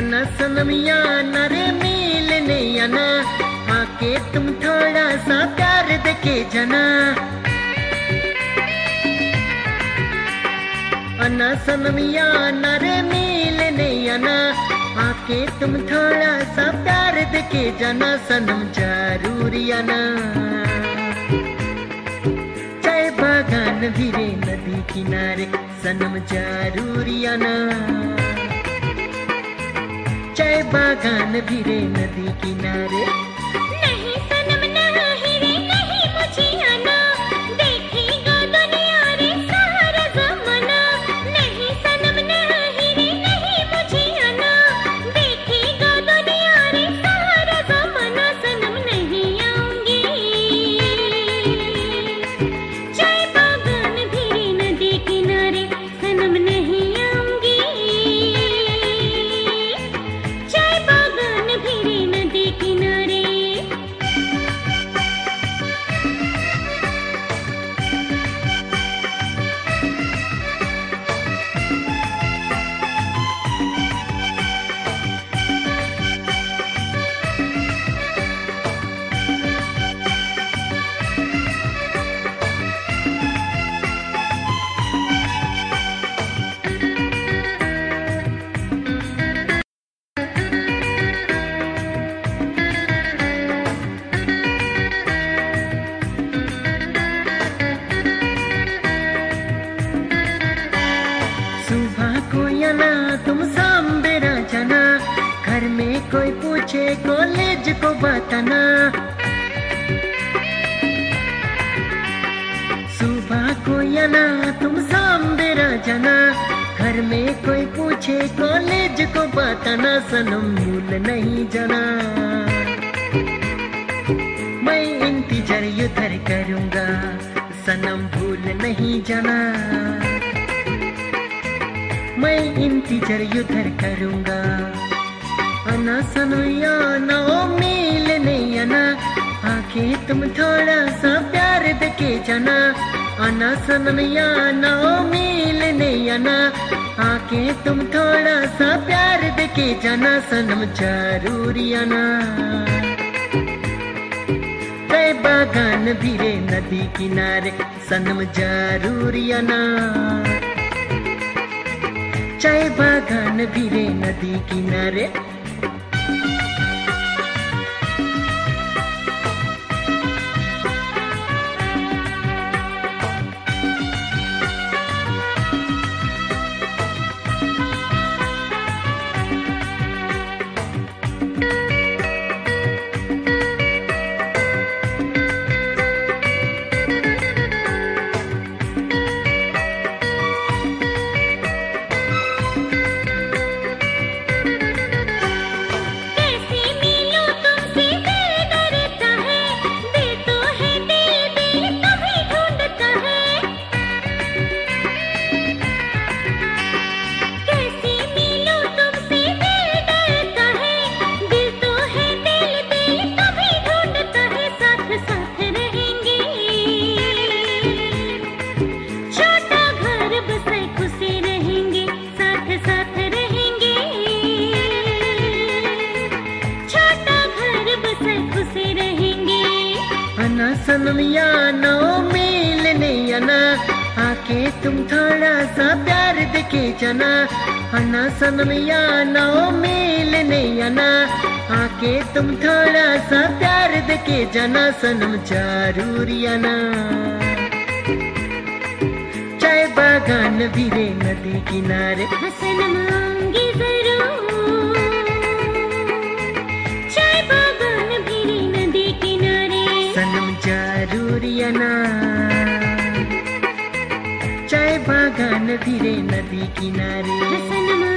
सनमिया नरे मिलने आना आके तुम थोड़ा सा प्यार देखे जाना। अना सनमिया नरे मिलने आना आके तुम थोड़ा सा प्यार देखे जाना। सनम ज़रूरी आना चाय बागान भिरे नदी किनारे, सनम ज़रूरी आना चाय बागान भिरे नदी किनारे। को तुम सांबेरा जाना घर में कोई पूछे कॉलेज को बताना। सुबह को आना, तुम सांबेरा जाना घर में कोई पूछे कॉलेज को बताना। सनम भूल नहीं जाना। मैं इंतज़ार युधर करूँगा, सनम भूल नहीं जाना। मैं इंतज़ार युधर करूँगा। आना सनो या ना ओ मिलने आना आके तुम थोड़ा सा प्यार देके जाना। आना सनम या ना ओ मिलने आना आके तुम थोड़ा सा प्यार देके जाना, सनम ज़रूरी आना तय बागान भिरे नदी किनारे, सनम ज़रूरी आना चाय बागान भिरे नदी किनारे अना सनम या नो मिलने आना। आके तुम थोड़ा सा प्यार देके जाना। अना सनम या नो मिलने आना। आके तुम थोड़ा सा प्यार देके जाना, सनम ज़रूरी आना चाय बागान भिरे नदी किनारे। हसन मांगी ज़रूर। चाय बागान धीरे नदी किनारे।